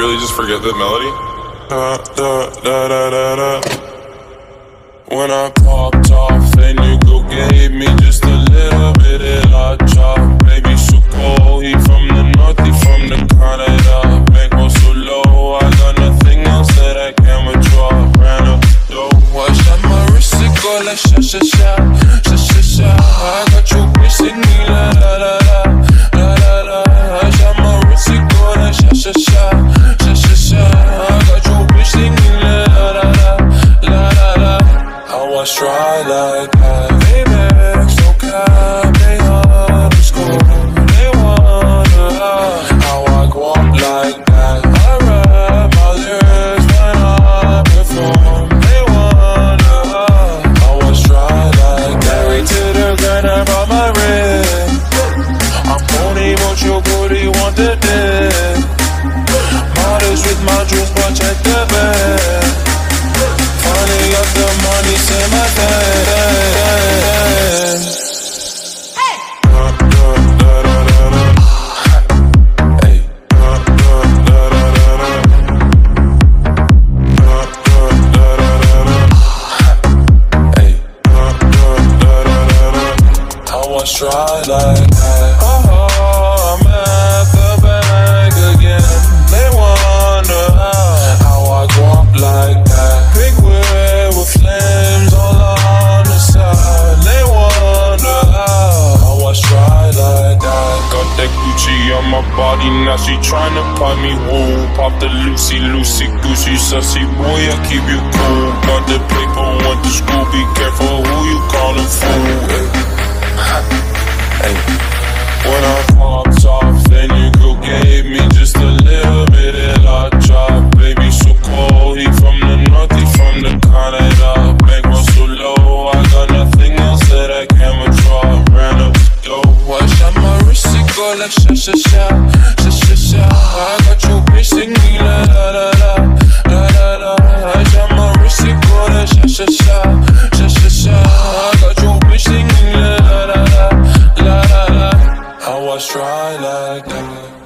really just forget the melody? Da, da, da, da, da, da. When I popped off, then you go gave me just a little bit of la chop. Baby, so cold, he from the north, he from the Canada. Bank so low, I got nothing else that I can withdraw. Ran up the dough, I shot my wrist, it go like sha sha sha, sha sha sha. I got you kissing me la la, la la booty want the dick. Modest with my juice, but check the bag. Was try like that. Oh, I'm at the bank again. They wonder how, I up like that. Big wheel with flames all on the side. They wonder how I try like that. Got that Gucci on my body, now she tryna pop me woo. Pop the Lucy, Lucy, Goosey, sussy boy, I keep you cool. Got the paper, went to school, be careful who you callin' fool. sha sha sha sha sha sha. I got your bitch singing la la la la la la la. I got my wrist in quarter sha sha sha sha sha sha. I got your bitch singing la la la la la la. How I try like that.